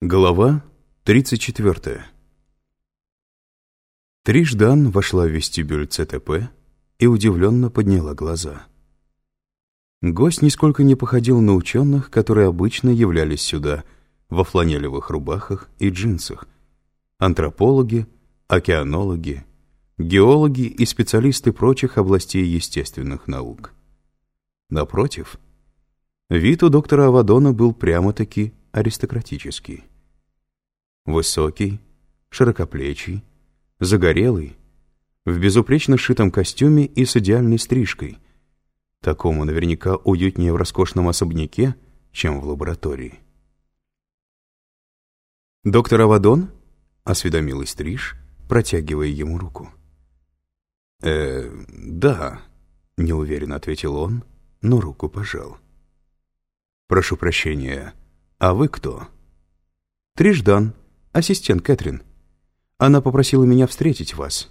Глава 34 Триждан вошла в вестибюль ЦТП и удивленно подняла глаза. Гость нисколько не походил на ученых, которые обычно являлись сюда во фланелевых рубахах и джинсах. Антропологи, океанологи, геологи и специалисты прочих областей естественных наук. Напротив, вид у доктора Авадона был прямо-таки аристократический. Высокий, широкоплечий, загорелый, в безупречно сшитом костюме и с идеальной стрижкой. Такому наверняка уютнее в роскошном особняке, чем в лаборатории. «Доктор Авадон?» — осведомилась Триш, протягивая ему руку. «Э, да», — неуверенно ответил он, но руку пожал. «Прошу прощения, а вы кто?» «Триждан, ассистент Кэтрин. Она попросила меня встретить вас».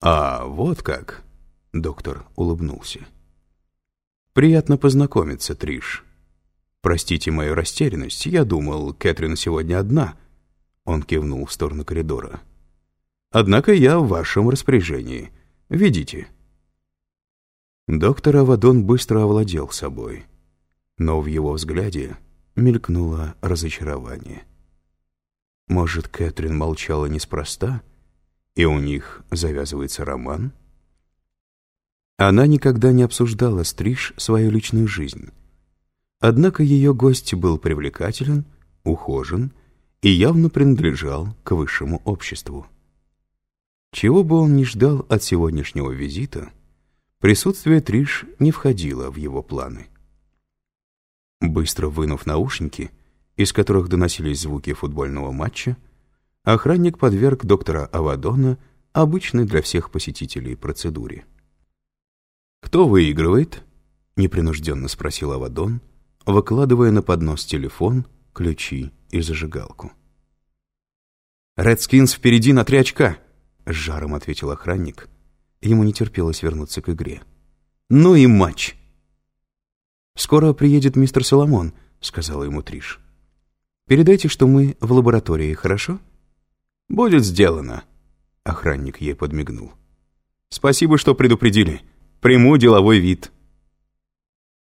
«А, вот как?» — доктор улыбнулся. «Приятно познакомиться, Триш. Простите мою растерянность, я думал, Кэтрин сегодня одна». Он кивнул в сторону коридора. «Однако я в вашем распоряжении. Видите?» Доктор Авадон быстро овладел собой, но в его взгляде мелькнуло разочарование. Может, Кэтрин молчала неспроста, и у них завязывается роман? Она никогда не обсуждала Стриж свою личную жизнь. Однако ее гость был привлекателен, ухожен и явно принадлежал к высшему обществу. Чего бы он ни ждал от сегодняшнего визита — Присутствие Триш не входило в его планы. Быстро вынув наушники, из которых доносились звуки футбольного матча, охранник подверг доктора Авадона обычной для всех посетителей процедуре. «Кто выигрывает?» — непринужденно спросил Авадон, выкладывая на поднос телефон, ключи и зажигалку. «Редскинс впереди на три очка!» — с жаром ответил охранник, Ему не терпелось вернуться к игре. «Ну и матч!» «Скоро приедет мистер Соломон», — сказала ему Триш. «Передайте, что мы в лаборатории, хорошо?» «Будет сделано», — охранник ей подмигнул. «Спасибо, что предупредили. Приму деловой вид».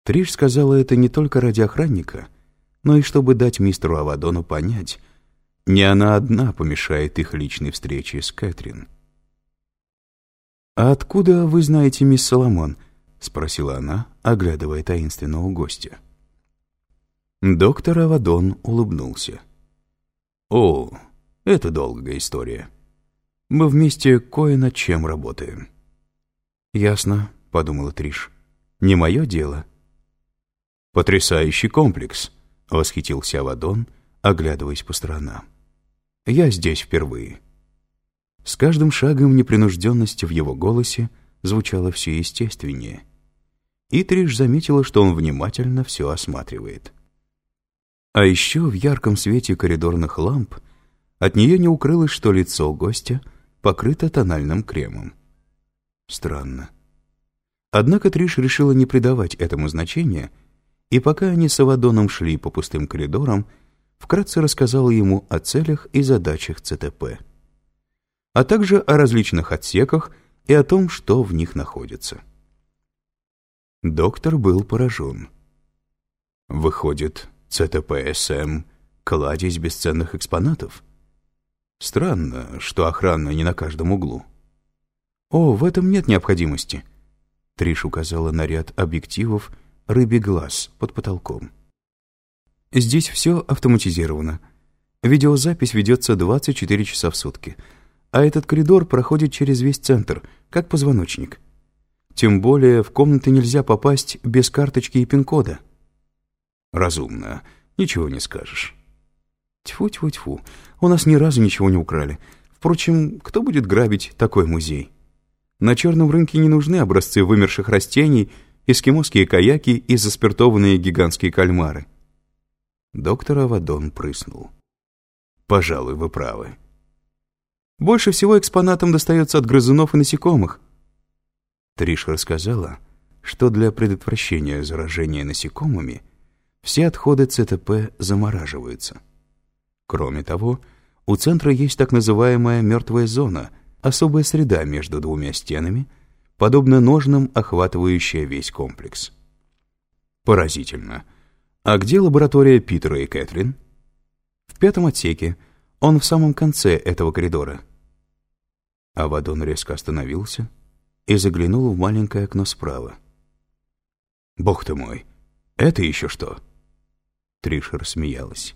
Триш сказала это не только ради охранника, но и чтобы дать мистеру Авадону понять, не она одна помешает их личной встрече с Кэтрин. «А откуда вы знаете мисс Соломон?» — спросила она, оглядывая таинственного гостя. Доктор Авадон улыбнулся. «О, это долгая история. Мы вместе кое над чем работаем». «Ясно», — подумала Триш. «Не мое дело». «Потрясающий комплекс», — восхитился Авадон, оглядываясь по сторонам. «Я здесь впервые». С каждым шагом непринужденность в его голосе звучала все естественнее. И Триш заметила, что он внимательно все осматривает. А еще в ярком свете коридорных ламп от нее не укрылось, что лицо гостя покрыто тональным кремом. Странно. Однако Триш решила не придавать этому значения, и пока они с Авадоном шли по пустым коридорам, вкратце рассказала ему о целях и задачах ЦТП а также о различных отсеках и о том, что в них находится. Доктор был поражен. Выходит, ЦТП-СМ — кладезь бесценных экспонатов? Странно, что охрана не на каждом углу. «О, в этом нет необходимости», — Триш указала на ряд объективов «Рыбий глаз» под потолком. «Здесь все автоматизировано. Видеозапись ведется 24 часа в сутки — а этот коридор проходит через весь центр, как позвоночник. Тем более в комнаты нельзя попасть без карточки и пин-кода. Разумно, ничего не скажешь. Тьфу-тьфу-тьфу, у нас ни разу ничего не украли. Впрочем, кто будет грабить такой музей? На черном рынке не нужны образцы вымерших растений, эскимосские каяки и заспиртованные гигантские кальмары. Доктор Авадон прыснул. «Пожалуй, вы правы». Больше всего экспонатам достается от грызунов и насекомых. Триш рассказала, что для предотвращения заражения насекомыми все отходы ЦТП замораживаются. Кроме того, у центра есть так называемая мертвая зона, особая среда между двумя стенами, подобно ножным, охватывающая весь комплекс. Поразительно. А где лаборатория Питера и Кэтрин? В пятом отсеке. Он в самом конце этого коридора. Авадон резко остановился и заглянул в маленькое окно справа. «Бог ты мой! Это еще что?» Тришер смеялась.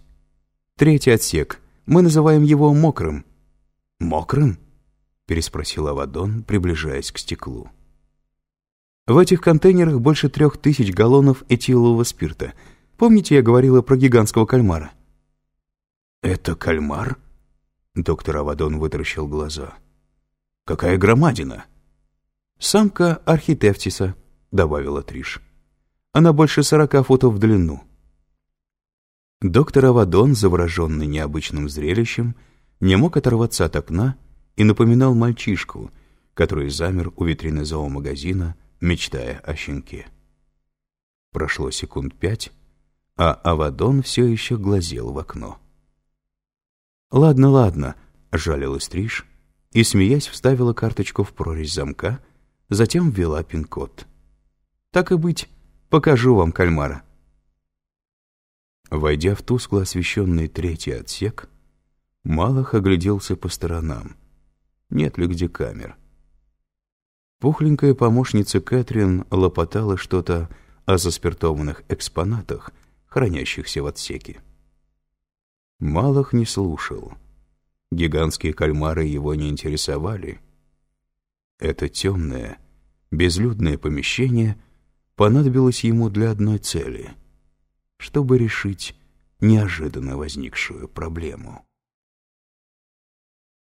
«Третий отсек. Мы называем его мокрым». «Мокрым?» — переспросил Авадон, приближаясь к стеклу. В этих контейнерах больше трех тысяч галлонов этилового спирта. Помните, я говорила про гигантского кальмара? «Это кальмар?» Доктор Авадон вытаращил глаза. «Какая громадина!» «Самка архитевтиса», — добавила Триш. «Она больше сорока футов в длину». Доктор Авадон, завороженный необычным зрелищем, не мог оторваться от окна и напоминал мальчишку, который замер у витрины зоомагазина, мечтая о щенке. Прошло секунд пять, а Авадон все еще глазел в окно. «Ладно, ладно», — жалилась Триш и, смеясь, вставила карточку в прорезь замка, затем ввела пин-код. «Так и быть, покажу вам кальмара». Войдя в тускло освещенный третий отсек, Малах огляделся по сторонам. Нет ли где камер? Пухленькая помощница Кэтрин лопотала что-то о заспиртованных экспонатах, хранящихся в отсеке. Малах не слушал. Гигантские кальмары его не интересовали. Это темное, безлюдное помещение понадобилось ему для одной цели — чтобы решить неожиданно возникшую проблему.